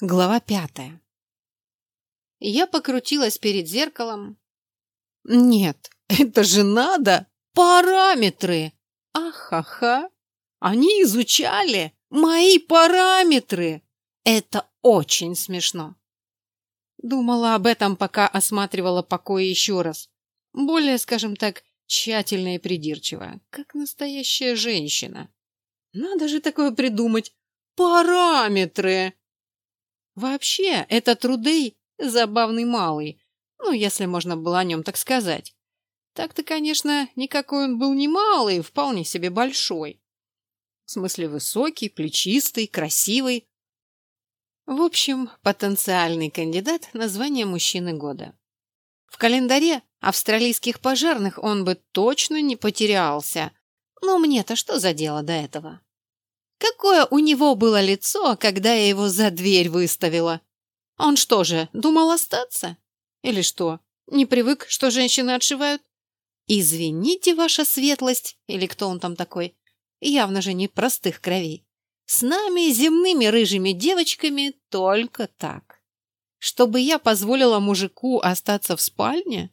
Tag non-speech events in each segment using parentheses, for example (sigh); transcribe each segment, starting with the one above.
Глава пятая. Я покрутилась перед зеркалом. Нет, (laughs) это же надо! Параметры! Ахаха! Они изучали мои параметры! Это очень смешно. Думала об этом, пока осматривала покои еще раз. Более, скажем так, тщательно и придирчиво, как настоящая женщина. Надо же такое придумать. Параметры! Вообще, этот Рудей забавный малый, ну, если можно было о нем так сказать. Так-то, конечно, никакой он был не малый, вполне себе большой. В смысле высокий, плечистый, красивый. В общем, потенциальный кандидат на звание мужчины года. В календаре австралийских пожарных он бы точно не потерялся. Но мне-то что за дело до этого? Какое у него было лицо, когда я его за дверь выставила? Он что же, думал остаться? Или что, не привык, что женщины отшивают? Извините, ваша светлость, или кто он там такой, явно же не простых кровей. С нами, земными рыжими девочками, только так. Чтобы я позволила мужику остаться в спальне?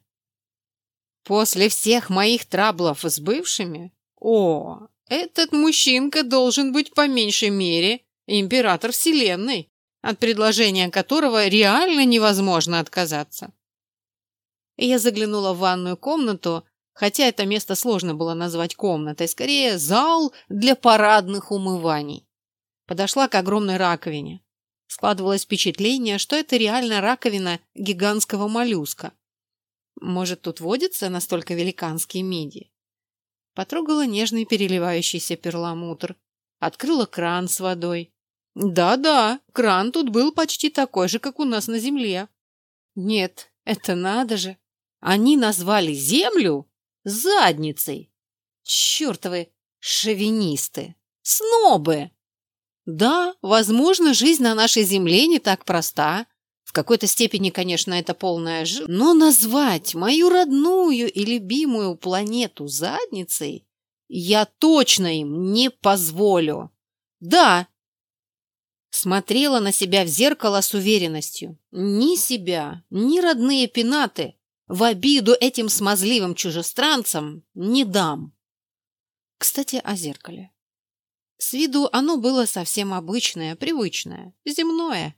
После всех моих траблов с бывшими? О, этот мужчинка должен быть по меньшей мере император Вселенной, от предложения которого реально невозможно отказаться. Я заглянула в ванную комнату, хотя это место сложно было назвать комнатой, скорее зал для парадных умываний. Подошла к огромной раковине. Складывалось впечатление, что это реально раковина гигантского моллюска. Может, тут водятся настолько великанские мидии? Потрогала нежный переливающийся перламутр. Открыла кран с водой. Да-да, кран тут был почти такой же, как у нас на земле. Нет, это надо же. Они назвали землю задницей. Чертовы шовинисты, снобы. Да, возможно, жизнь на нашей земле не так проста, в какой-то степени, конечно, это полная ж... Но назвать мою родную и любимую планету задницей я точно им не позволю. Да. Смотрела на себя в зеркало с уверенностью. Ни себя, ни родные пенаты в обиду этим смазливым чужестранцам не дам. Кстати, о зеркале. С виду оно было совсем обычное, привычное, земное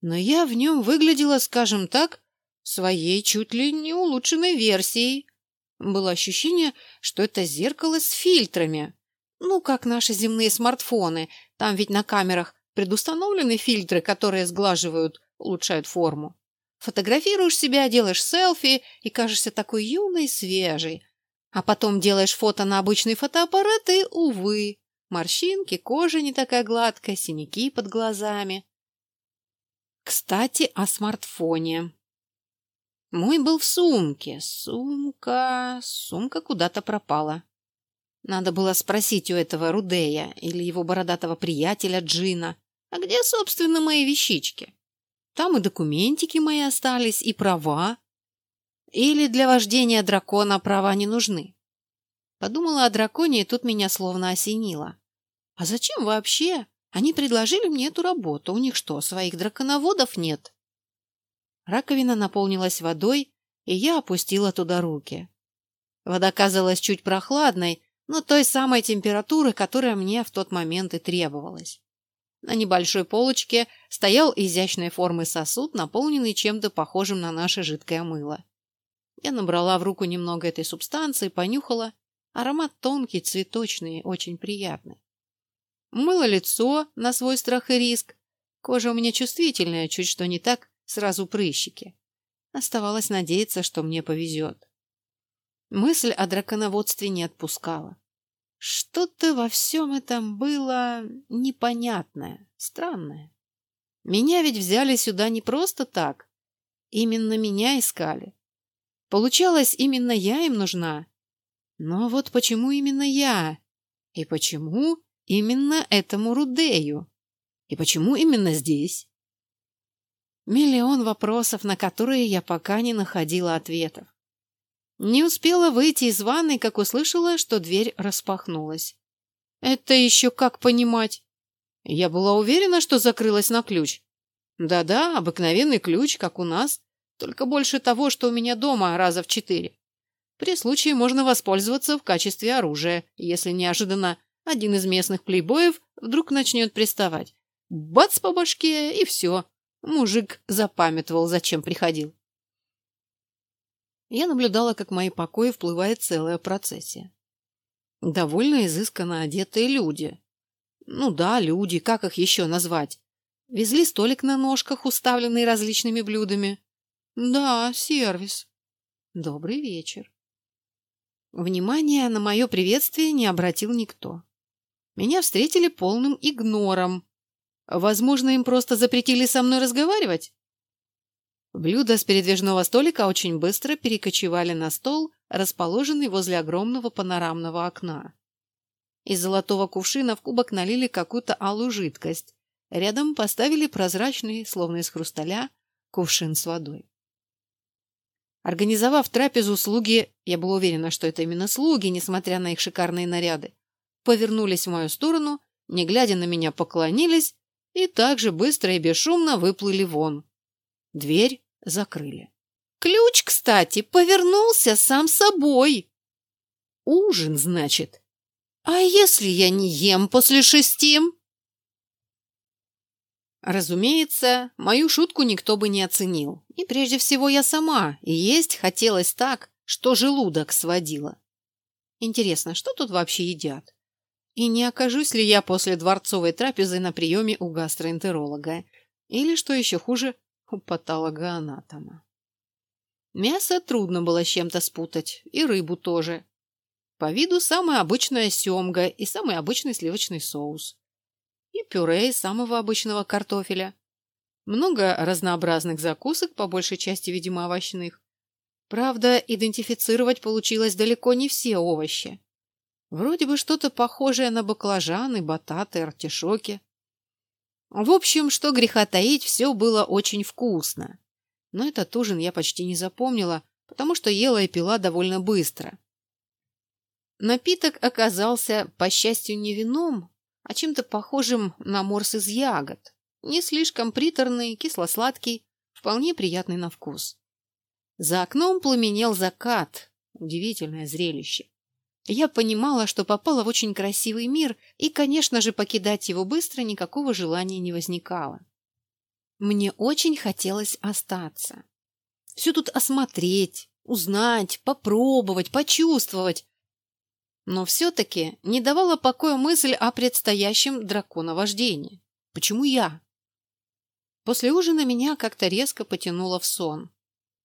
но я в нем выглядела, скажем так, своей чуть ли не улучшенной версией. Было ощущение, что это зеркало с фильтрами. Ну, как наши земные смартфоны. Там ведь на камерах предустановлены фильтры, которые сглаживают, улучшают форму. Фотографируешь себя, делаешь селфи и кажешься такой юной свежей. А потом делаешь фото на обычный фотоаппарат и, увы, морщинки, кожа не такая гладкая, синяки под глазами. Кстати, о смартфоне. Мой был в сумке. Сумка... Сумка куда-то пропала. Надо было спросить у этого Рудея или его бородатого приятеля Джина, а где, собственно, мои вещички? Там и документики мои остались, и права. Или для вождения дракона права не нужны? Подумала о драконе, и тут меня словно осенило. А зачем вообще они предложили мне эту работу. У них что, своих драконоводов нет? Раковина наполнилась водой, и я опустила туда руки. Вода казалась чуть прохладной, но той самой температуры, которая мне в тот момент и требовалась. На небольшой полочке стоял изящной формы сосуд, наполненный чем-то похожим на наше жидкое мыло. Я набрала в руку немного этой субстанции, понюхала. Аромат тонкий, цветочный, очень приятный. Мыла лицо на свой страх и риск. Кожа у меня чувствительная, чуть что не так, сразу прыщики. Оставалось надеяться, что мне повезет. Мысль о драконоводстве не отпускала. Что-то во всем этом было непонятное, странное. Меня ведь взяли сюда не просто так. Именно меня искали. Получалось, именно я им нужна. Но вот почему именно я? И почему именно этому Рудею? И почему именно здесь? Миллион вопросов, на которые я пока не находила ответов. Не успела выйти из ванной, как услышала, что дверь распахнулась. Это еще как понимать? Я была уверена, что закрылась на ключ. Да-да, обыкновенный ключ, как у нас, только больше того, что у меня дома раза в четыре. При случае можно воспользоваться в качестве оружия, если неожиданно один из местных плейбоев вдруг начнет приставать. Бац по башке, и все. Мужик запамятовал, зачем приходил. Я наблюдала, как в мои покои вплывает целая процессия. Довольно изысканно одетые люди. Ну да, люди, как их еще назвать? Везли столик на ножках, уставленный различными блюдами. Да, сервис. Добрый вечер. Внимания на мое приветствие не обратил никто. Меня встретили полным игнором. Возможно, им просто запретили со мной разговаривать? Блюда с передвижного столика очень быстро перекочевали на стол, расположенный возле огромного панорамного окна. Из золотого кувшина в кубок налили какую-то алую жидкость. Рядом поставили прозрачный, словно из хрусталя, кувшин с водой. Организовав трапезу, слуги, я была уверена, что это именно слуги, несмотря на их шикарные наряды, повернулись в мою сторону, не глядя на меня, поклонились и так же быстро и бесшумно выплыли вон. Дверь закрыли. Ключ, кстати, повернулся сам собой. Ужин, значит. А если я не ем после шести? Разумеется, мою шутку никто бы не оценил. И прежде всего я сама, и есть хотелось так, что желудок сводило. Интересно, что тут вообще едят? И не окажусь ли я после дворцовой трапезы на приеме у гастроэнтеролога? Или, что еще хуже, у патологоанатома? Мясо трудно было с чем-то спутать, и рыбу тоже. По виду самая обычная семга и самый обычный сливочный соус и пюре из самого обычного картофеля. Много разнообразных закусок, по большей части, видимо, овощных. Правда, идентифицировать получилось далеко не все овощи. Вроде бы что-то похожее на баклажаны, бататы, артишоки. В общем, что греха таить, все было очень вкусно. Но этот ужин я почти не запомнила, потому что ела и пила довольно быстро. Напиток оказался, по счастью, не вином, а чем-то похожим на морс из ягод. Не слишком приторный, кисло-сладкий, вполне приятный на вкус. За окном пламенел закат. Удивительное зрелище. Я понимала, что попала в очень красивый мир, и, конечно же, покидать его быстро никакого желания не возникало. Мне очень хотелось остаться. Все тут осмотреть, узнать, попробовать, почувствовать, но все-таки не давала покоя мысль о предстоящем драконовождении. Почему я? После ужина меня как-то резко потянуло в сон.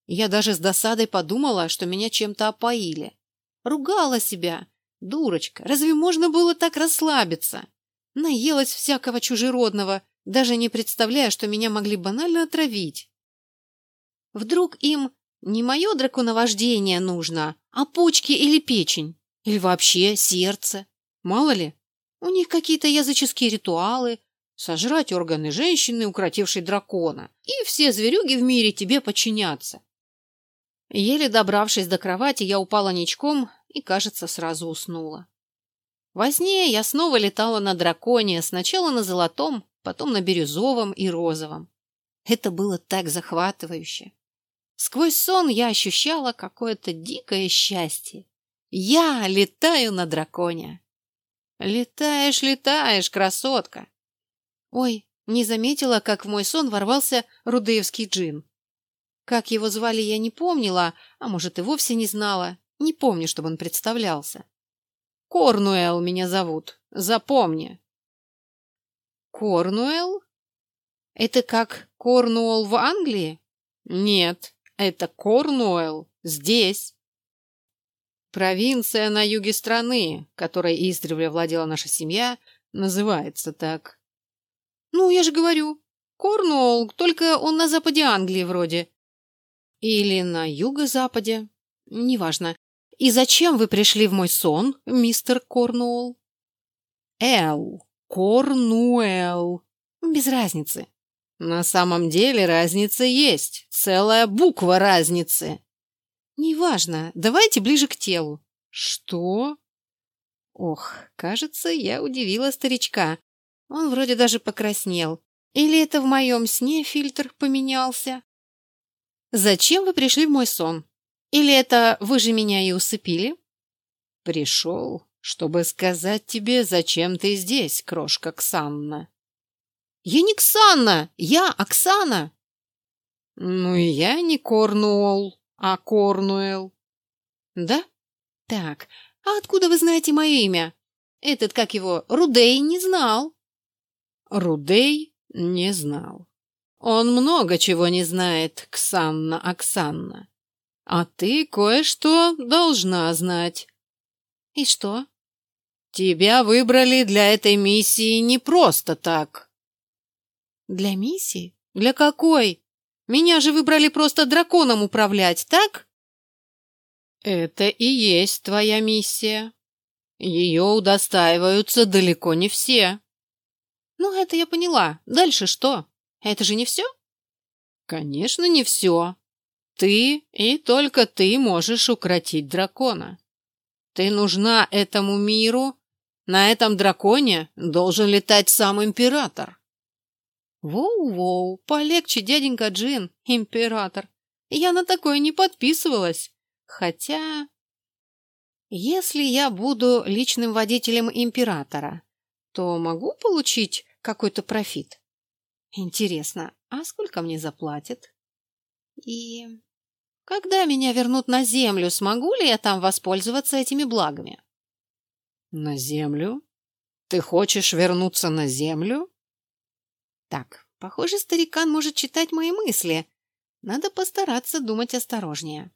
Я даже с досадой подумала, что меня чем-то опоили. Ругала себя. Дурочка, разве можно было так расслабиться? Наелась всякого чужеродного, даже не представляя, что меня могли банально отравить. Вдруг им не мое драконовождение нужно, а почки или печень? Или вообще сердце. Мало ли, у них какие-то языческие ритуалы, сожрать органы женщины, укротившей дракона, и все зверюги в мире тебе подчинятся. Еле добравшись до кровати, я упала ничком и, кажется, сразу уснула. Во сне я снова летала на драконе, сначала на золотом, потом на бирюзовом и розовом. Это было так захватывающе. Сквозь сон я ощущала какое-то дикое счастье. Я летаю на драконе. Летаешь, летаешь, красотка. Ой, не заметила, как в мой сон ворвался рудеевский джин. Как его звали, я не помнила, а может и вовсе не знала. Не помню, чтобы он представлялся. Корнуэлл меня зовут. Запомни. Корнуэлл? Это как Корнуэлл в Англии? Нет, это Корнуэлл здесь. Провинция на юге страны, которой издревле владела наша семья, называется так. Ну, я же говорю, Корнуолл, только он на западе Англии вроде. Или на юго-западе. Неважно. И зачем вы пришли в мой сон, мистер Корнуолл? Эл. Корнуэлл. Без разницы. На самом деле разница есть. Целая буква разницы. Неважно, давайте ближе к телу. Что? Ох, кажется, я удивила старичка. Он вроде даже покраснел. Или это в моем сне фильтр поменялся? Зачем вы пришли в мой сон? Или это вы же меня и усыпили? Пришел, чтобы сказать тебе, зачем ты здесь, крошка Ксанна. Я не Ксанна, я Оксана. Ну и я не Корнуолл, а Корнуэлл. Да? Так, а откуда вы знаете мое имя? Этот, как его, Рудей не знал. Рудей не знал. Он много чего не знает, Ксанна Оксанна. А ты кое-что должна знать. И что? Тебя выбрали для этой миссии не просто так. Для миссии? Для какой? Меня же выбрали просто драконом управлять, так? Это и есть твоя миссия. Ее удостаиваются далеко не все. Ну, это я поняла. Дальше что? Это же не все? Конечно, не все. Ты и только ты можешь укротить дракона. Ты нужна этому миру. На этом драконе должен летать сам император. Воу-воу, полегче, дяденька Джин, император. Я на такое не подписывалась. Хотя... Если я буду личным водителем императора, то могу получить какой-то профит? Интересно, а сколько мне заплатят? И когда меня вернут на землю, смогу ли я там воспользоваться этими благами? На землю? Ты хочешь вернуться на землю? Так, похоже, старикан может читать мои мысли. Надо постараться думать осторожнее.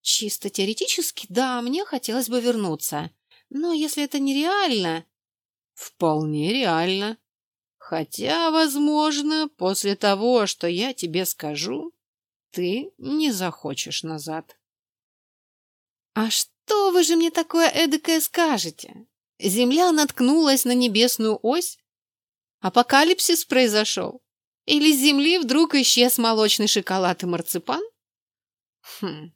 Чисто теоретически, да, мне хотелось бы вернуться. Но если это нереально... Вполне реально. Хотя, возможно, после того, что я тебе скажу, ты не захочешь назад. А что вы же мне такое эдакое скажете? Земля наткнулась на небесную ось, Апокалипсис произошел? Или с земли вдруг исчез молочный шоколад и марципан? Хм,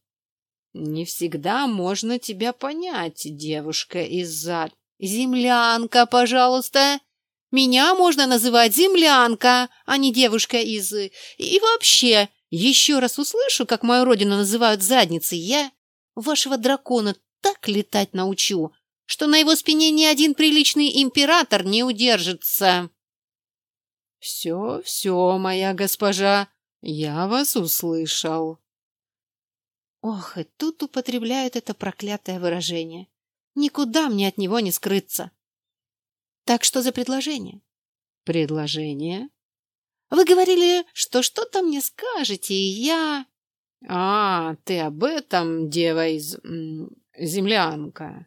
не всегда можно тебя понять, девушка из-за... Землянка, пожалуйста. Меня можно называть землянка, а не девушка из... И вообще, еще раз услышу, как мою родину называют задницей, я вашего дракона так летать научу, что на его спине ни один приличный император не удержится. «Все, все, моя госпожа, я вас услышал». Ох, и тут употребляют это проклятое выражение. Никуда мне от него не скрыться. Так что за предложение? Предложение? Вы говорили, что что-то мне скажете, и я... А, ты об этом, дева из... землянка.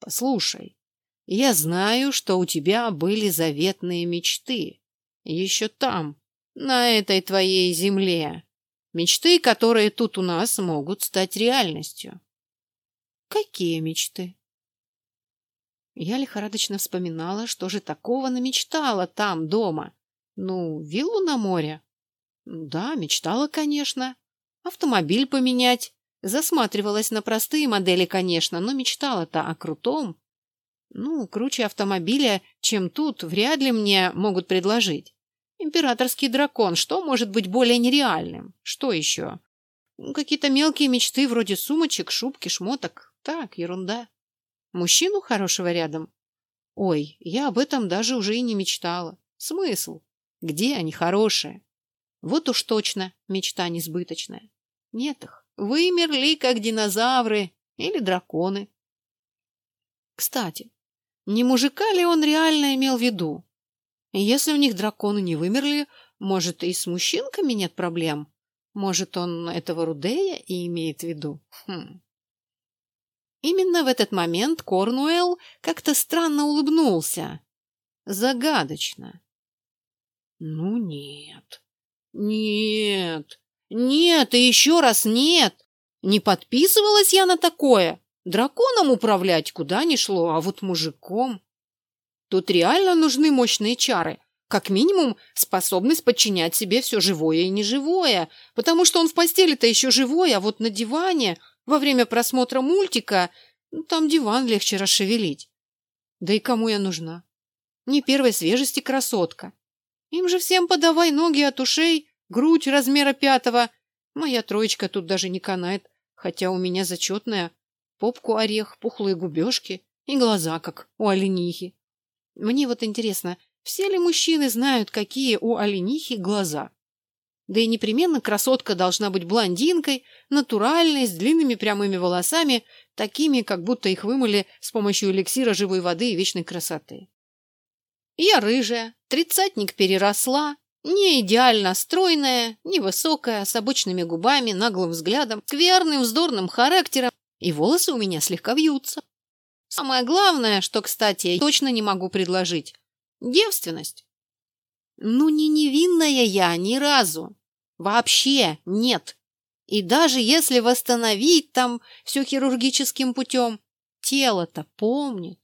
Послушай, я знаю, что у тебя были заветные мечты. Еще там, на этой твоей земле. Мечты, которые тут у нас могут стать реальностью. Какие мечты? Я лихорадочно вспоминала, что же такого намечтала там, дома. Ну, виллу на море. Да, мечтала, конечно. Автомобиль поменять. Засматривалась на простые модели, конечно, но мечтала-то о крутом. Ну, круче автомобиля, чем тут, вряд ли мне могут предложить. Императорский дракон, что может быть более нереальным? Что еще? Какие-то мелкие мечты вроде сумочек, шубки, шмоток. Так, ерунда. Мужчину хорошего рядом? Ой, я об этом даже уже и не мечтала. Смысл? Где они хорошие? Вот уж точно мечта несбыточная. Нет их. Вымерли, как динозавры или драконы. Кстати, не мужика ли он реально имел в виду? Если у них драконы не вымерли, может, и с мужчинками нет проблем? Может, он этого Рудея и имеет в виду? Хм. Именно в этот момент Корнуэлл как-то странно улыбнулся. Загадочно. Ну нет. Нет. Нет и еще раз нет. Не подписывалась я на такое. Драконом управлять куда ни шло, а вот мужиком... Тут реально нужны мощные чары. Как минимум, способность подчинять себе все живое и неживое. Потому что он в постели-то еще живой, а вот на диване, во время просмотра мультика, ну, там диван легче расшевелить. Да и кому я нужна? Не первой свежести красотка. Им же всем подавай ноги от ушей, грудь размера пятого. Моя троечка тут даже не канает, хотя у меня зачетная. Попку орех, пухлые губежки и глаза, как у оленихи. Мне вот интересно, все ли мужчины знают, какие у оленихи глаза? Да и непременно красотка должна быть блондинкой, натуральной, с длинными прямыми волосами, такими, как будто их вымыли с помощью эликсира живой воды и вечной красоты. Я рыжая, тридцатник переросла, не идеально стройная, невысокая, с обычными губами, наглым взглядом, скверным, вздорным характером, и волосы у меня слегка вьются. Самое главное, что, кстати, я точно не могу предложить – девственность. Ну, не невинная я ни разу. Вообще нет. И даже если восстановить там все хирургическим путем, тело-то помнит.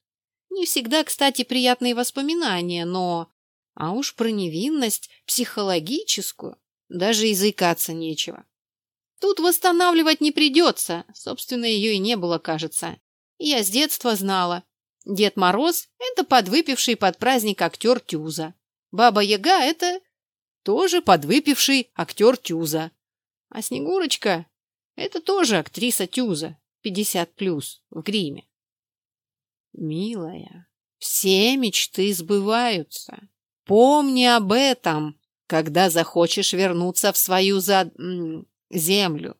Не всегда, кстати, приятные воспоминания, но... А уж про невинность психологическую даже языкаться нечего. Тут восстанавливать не придется, собственно, ее и не было, кажется. Я с детства знала. Дед Мороз – это подвыпивший под праздник актер Тюза. Баба-Яга – это тоже подвыпивший актер Тюза. А Снегурочка – это тоже актриса Тюза, 50 плюс, в гриме. Милая, все мечты сбываются. Помни об этом, когда захочешь вернуться в свою зад... землю.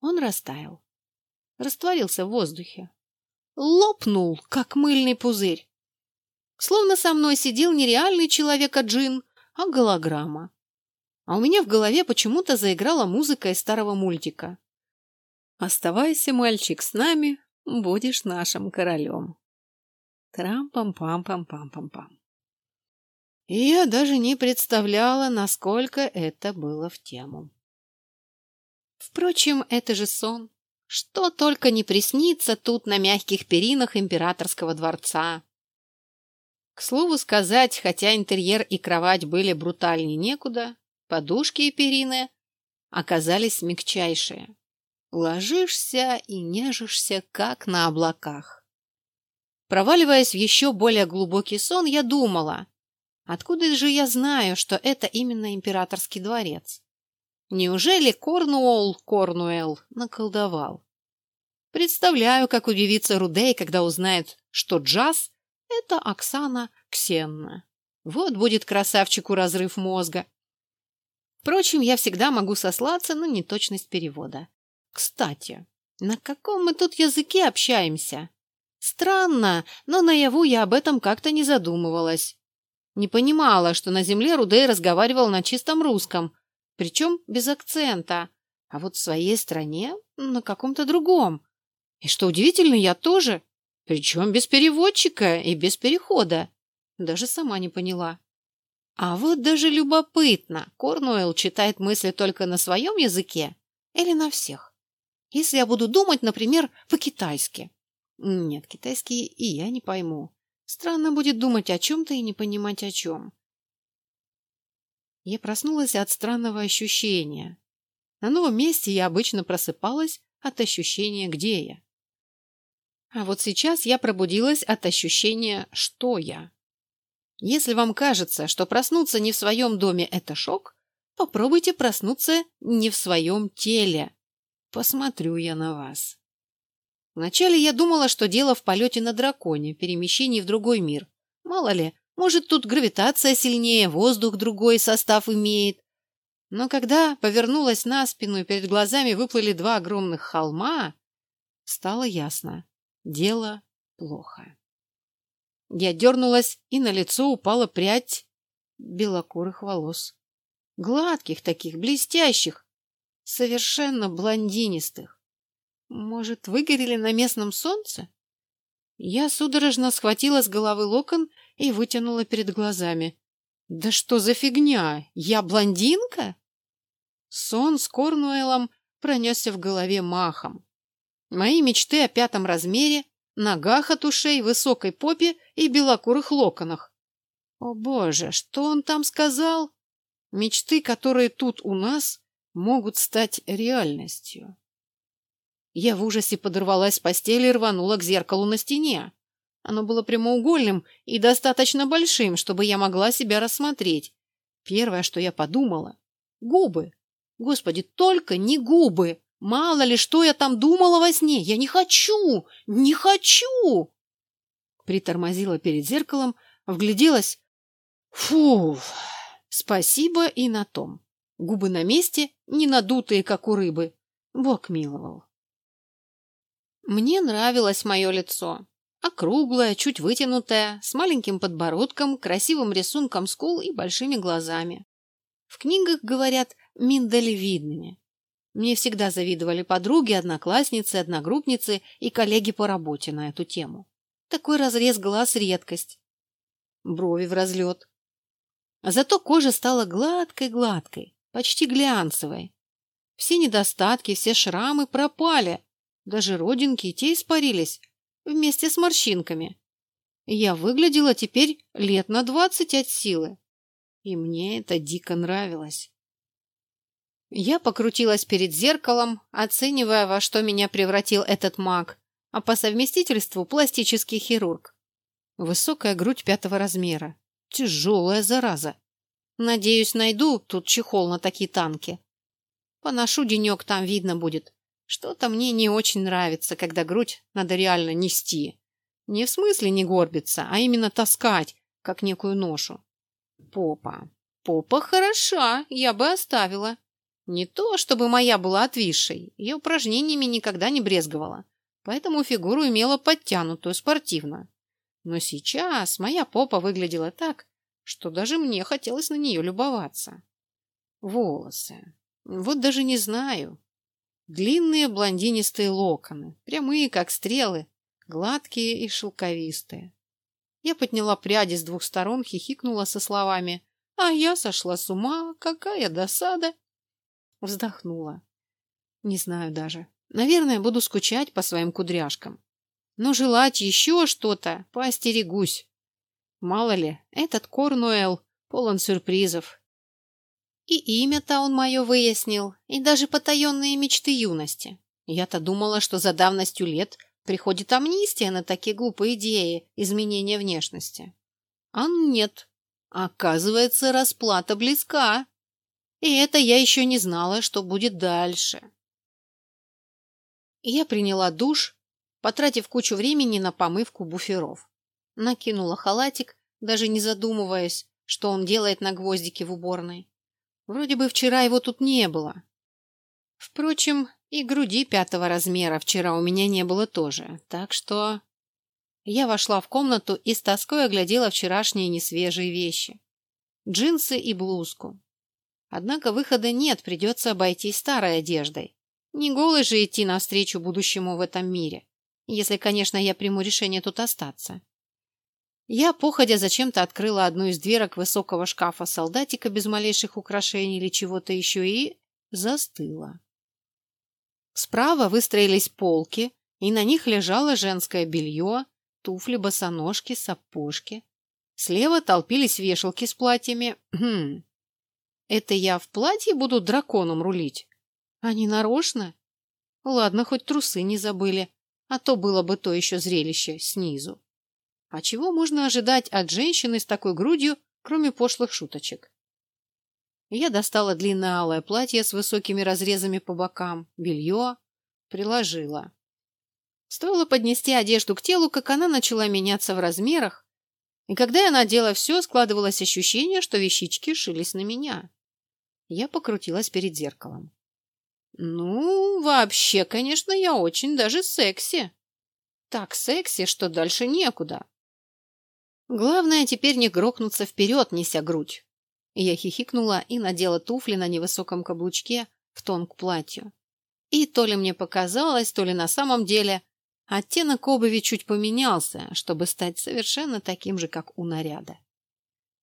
Он растаял, растворился в воздухе, лопнул, как мыльный пузырь. Словно со мной сидел не реальный человек, а джин, а голограмма. А у меня в голове почему-то заиграла музыка из старого мультика. «Оставайся, мальчик, с нами, будешь нашим королем». Трам-пам-пам-пам-пам-пам-пам. И я даже не представляла, насколько это было в тему. Впрочем, это же сон. Что только не приснится тут на мягких перинах императорского дворца. К слову сказать, хотя интерьер и кровать были брутальнее некуда, подушки и перины оказались мягчайшие. Ложишься и нежишься, как на облаках. Проваливаясь в еще более глубокий сон, я думала, откуда же я знаю, что это именно императорский дворец? Неужели Корнуолл Корнуэлл наколдовал? Представляю, как удивится Рудей, когда узнает, что джаз это Оксана Ксенна. Вот будет красавчику разрыв мозга. Впрочем, я всегда могу сослаться на неточность перевода. Кстати, на каком мы тут языке общаемся? Странно, но наяву я об этом как-то не задумывалась. Не понимала, что на земле Рудей разговаривал на чистом русском, причем без акцента, а вот в своей стране на каком-то другом. И что удивительно, я тоже. Причем без переводчика и без перехода. Даже сама не поняла. А вот даже любопытно, Корнуэлл читает мысли только на своем языке или на всех? Если я буду думать, например, по-китайски. Нет, китайский и я не пойму. Странно будет думать о чем-то и не понимать о чем. Я проснулась от странного ощущения. На новом месте я обычно просыпалась от ощущения, где я. А вот сейчас я пробудилась от ощущения, что я. Если вам кажется, что проснуться не в своем доме – это шок, попробуйте проснуться не в своем теле. Посмотрю я на вас. Вначале я думала, что дело в полете на драконе, перемещении в другой мир. Мало ли, может, тут гравитация сильнее, воздух другой состав имеет. Но когда повернулась на спину и перед глазами выплыли два огромных холма, стало ясно. Дело плохо. Я дернулась, и на лицо упала прядь белокурых волос. Гладких таких, блестящих, совершенно блондинистых. Может, выгорели на местном солнце? Я судорожно схватила с головы локон и вытянула перед глазами. Да что за фигня? Я блондинка? Сон с Корнуэлом пронесся в голове махом. Мои мечты о пятом размере, ногах от ушей, высокой попе и белокурых локонах. О боже, что он там сказал? Мечты, которые тут у нас, могут стать реальностью. Я в ужасе подорвалась с постели и рванула к зеркалу на стене. Оно было прямоугольным и достаточно большим, чтобы я могла себя рассмотреть. Первое, что я подумала — губы. Господи, только не губы! Мало ли, что я там думала во сне. Я не хочу! Не хочу! Притормозила перед зеркалом, вгляделась. Фу! Спасибо и на том. Губы на месте, не надутые, как у рыбы. Бог миловал. Мне нравилось мое лицо. Округлое, чуть вытянутое, с маленьким подбородком, красивым рисунком скул и большими глазами. В книгах говорят миндалевидными. Мне всегда завидовали подруги, одноклассницы, одногруппницы и коллеги по работе на эту тему. Такой разрез глаз – редкость. Брови в разлет. Зато кожа стала гладкой-гладкой, почти глянцевой. Все недостатки, все шрамы пропали. Даже родинки и те испарились, вместе с морщинками. Я выглядела теперь лет на двадцать от силы. И мне это дико нравилось. Я покрутилась перед зеркалом, оценивая, во что меня превратил этот маг, а по совместительству пластический хирург. Высокая грудь пятого размера. Тяжелая зараза. Надеюсь, найду тут чехол на такие танки. Поношу денек, там видно будет. Что-то мне не очень нравится, когда грудь надо реально нести. Не в смысле не горбиться, а именно таскать, как некую ношу. Попа. Попа хороша, я бы оставила. Не то, чтобы моя была отвисшей, я упражнениями никогда не брезговала, поэтому фигуру имела подтянутую, спортивно. Но сейчас моя попа выглядела так, что даже мне хотелось на нее любоваться. Волосы. Вот даже не знаю, Длинные блондинистые локоны, прямые, как стрелы, гладкие и шелковистые. Я подняла пряди с двух сторон, хихикнула со словами «А я сошла с ума, какая досада!» Вздохнула. Не знаю даже. Наверное, буду скучать по своим кудряшкам. Но желать еще что-то поостерегусь. Мало ли, этот Корнуэлл полон сюрпризов, и имя-то он мое выяснил, и даже потаенные мечты юности. Я-то думала, что за давностью лет приходит амнистия на такие глупые идеи изменения внешности. А нет. Оказывается, расплата близка. И это я еще не знала, что будет дальше. Я приняла душ, потратив кучу времени на помывку буферов. Накинула халатик, даже не задумываясь, что он делает на гвоздике в уборной. Вроде бы вчера его тут не было. Впрочем, и груди пятого размера вчера у меня не было тоже, так что... Я вошла в комнату и с тоской оглядела вчерашние несвежие вещи. Джинсы и блузку. Однако выхода нет, придется обойтись старой одеждой. Не голой же идти навстречу будущему в этом мире, если, конечно, я приму решение тут остаться. Я, походя, зачем-то открыла одну из дверок высокого шкафа солдатика без малейших украшений или чего-то еще и застыла. Справа выстроились полки, и на них лежало женское белье, туфли, босоножки, сапожки. Слева толпились вешалки с платьями. Это я в платье буду драконом рулить? А не нарочно? Ладно, хоть трусы не забыли, а то было бы то еще зрелище снизу. А чего можно ожидать от женщины с такой грудью, кроме пошлых шуточек? Я достала длинное алое платье с высокими разрезами по бокам, белье, приложила. Стоило поднести одежду к телу, как она начала меняться в размерах, и когда я надела все, складывалось ощущение, что вещички шились на меня. Я покрутилась перед зеркалом. Ну, вообще, конечно, я очень даже секси. Так секси, что дальше некуда. Главное теперь не грохнуться вперед, неся грудь. Я хихикнула и надела туфли на невысоком каблучке в тон к платью. И то ли мне показалось, то ли на самом деле оттенок обуви чуть поменялся, чтобы стать совершенно таким же, как у наряда.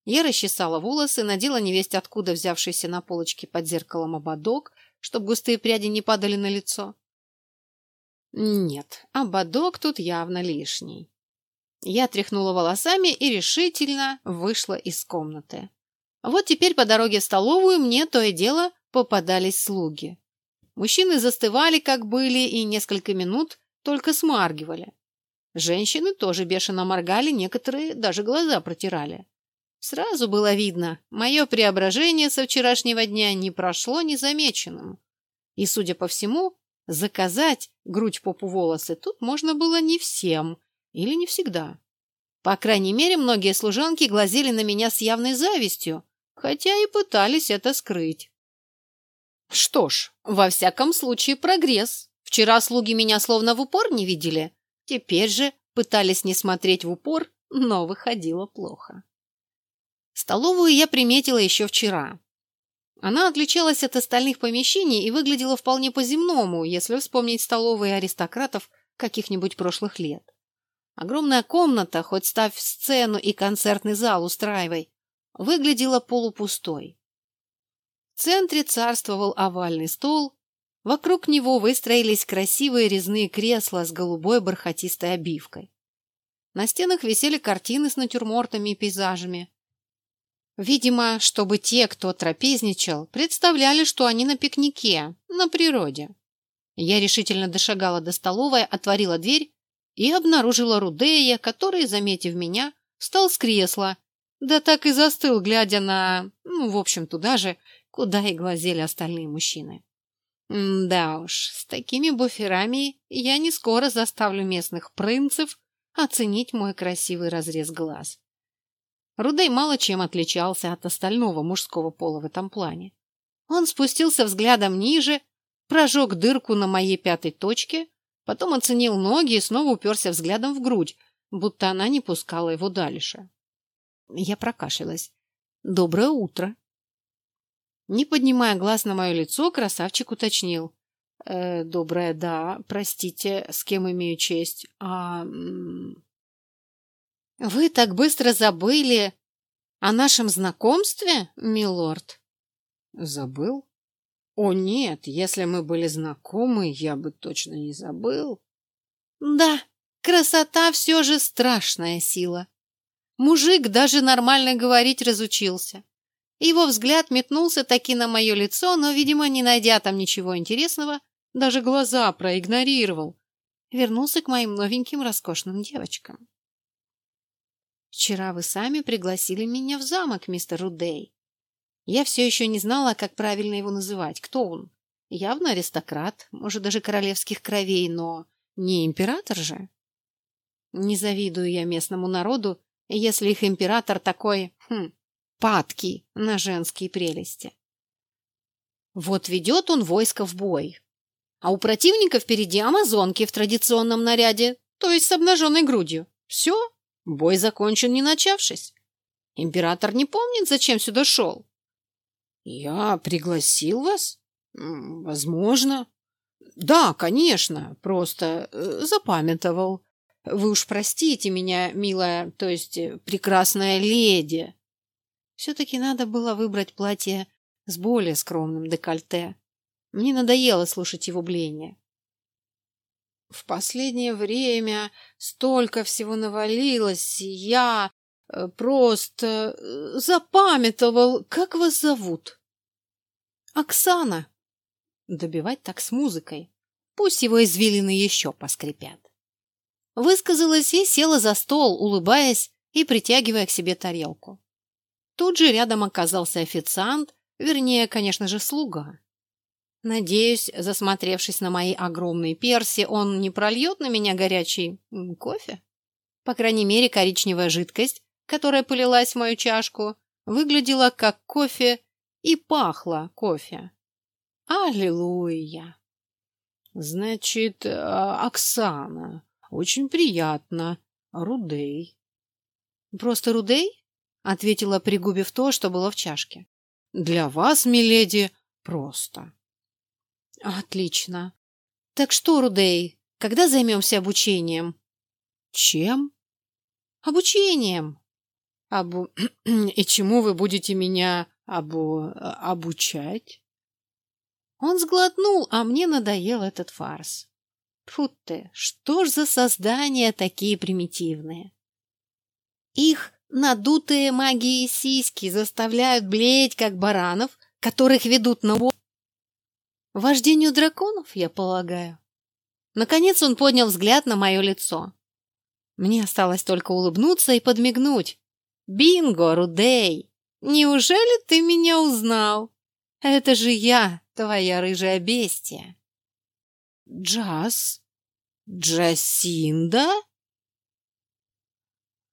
Я расчесала волосы, надела невесть откуда взявшийся на полочке под зеркалом ободок, чтобы густые пряди не падали на лицо. Нет, ободок тут явно лишний. Я тряхнула волосами и решительно вышла из комнаты. Вот теперь по дороге в столовую мне то и дело попадались слуги. Мужчины застывали, как были, и несколько минут только смаргивали. Женщины тоже бешено моргали, некоторые даже глаза протирали. Сразу было видно, мое преображение со вчерашнего дня не прошло незамеченным. И, судя по всему, заказать грудь, попу, волосы тут можно было не всем или не всегда. По крайней мере, многие служанки глазели на меня с явной завистью, хотя и пытались это скрыть. Что ж, во всяком случае прогресс. Вчера слуги меня словно в упор не видели, теперь же пытались не смотреть в упор, но выходило плохо. Столовую я приметила еще вчера. Она отличалась от остальных помещений и выглядела вполне по-земному, если вспомнить столовые аристократов каких-нибудь прошлых лет. Огромная комната, хоть ставь сцену и концертный зал устраивай, выглядела полупустой. В центре царствовал овальный стол, вокруг него выстроились красивые резные кресла с голубой бархатистой обивкой. На стенах висели картины с натюрмортами и пейзажами. Видимо, чтобы те, кто трапезничал, представляли, что они на пикнике, на природе. Я решительно дошагала до столовой, отворила дверь и обнаружила Рудея, который, заметив меня, встал с кресла, да так и застыл, глядя на... ну, в общем, туда же, куда и глазели остальные мужчины. да уж, с такими буферами я не скоро заставлю местных принцев оценить мой красивый разрез глаз. Рудей мало чем отличался от остального мужского пола в этом плане. Он спустился взглядом ниже, прожег дырку на моей пятой точке, потом оценил ноги и снова уперся взглядом в грудь, будто она не пускала его дальше. Я прокашлялась. «Доброе утро!» Не поднимая глаз на мое лицо, красавчик уточнил. «Э, «Доброе, да. Простите, с кем имею честь? А...» «Вы так быстро забыли о нашем знакомстве, милорд?» «Забыл? О, нет, если мы были знакомы, я бы точно не забыл». «Да, красота все же страшная сила. Мужик даже нормально говорить разучился. Его взгляд метнулся таки на мое лицо, но, видимо, не найдя там ничего интересного, даже глаза проигнорировал. Вернулся к моим новеньким роскошным девочкам. Вчера вы сами пригласили меня в замок, мистер Рудей. Я все еще не знала, как правильно его называть. Кто он? Явно аристократ, может, даже королевских кровей, но не император же. Не завидую я местному народу, если их император такой, хм, падкий на женские прелести. Вот ведет он войско в бой. А у противника впереди амазонки в традиционном наряде, то есть с обнаженной грудью. Все, Бой закончен, не начавшись. Император не помнит, зачем сюда шел. Я пригласил вас? Возможно. Да, конечно, просто э, запамятовал. Вы уж простите меня, милая, то есть э, прекрасная леди. Все-таки надо было выбрать платье с более скромным декольте. Мне надоело слушать его блеяние. В последнее время столько всего навалилось, и я э, просто э, запамятовал, как вас зовут. Оксана. Добивать так с музыкой. Пусть его извилины еще поскрипят. Высказалась и села за стол, улыбаясь и притягивая к себе тарелку. Тут же рядом оказался официант, вернее, конечно же, слуга. Надеюсь, засмотревшись на мои огромные перси, он не прольет на меня горячий кофе? По крайней мере, коричневая жидкость, которая полилась в мою чашку, выглядела как кофе и пахла кофе. Аллилуйя! Значит, а, Оксана, очень приятно. Рудей. Просто Рудей? Ответила, пригубив то, что было в чашке. Для вас, миледи, просто. Отлично. Так что, Рудей, когда займемся обучением? Чем? Обучением. Обу... (clears throat) И чему вы будете меня обу... обучать? Он сглотнул, а мне надоел этот фарс. Фу ты, что ж за создания такие примитивные? Их надутые магии сиськи заставляют блеять, как баранов, которых ведут на Вождению драконов, я полагаю. Наконец он поднял взгляд на мое лицо. Мне осталось только улыбнуться и подмигнуть. «Бинго, Рудей! Неужели ты меня узнал? Это же я, твоя рыжая бестия!» «Джаз? Джасинда?»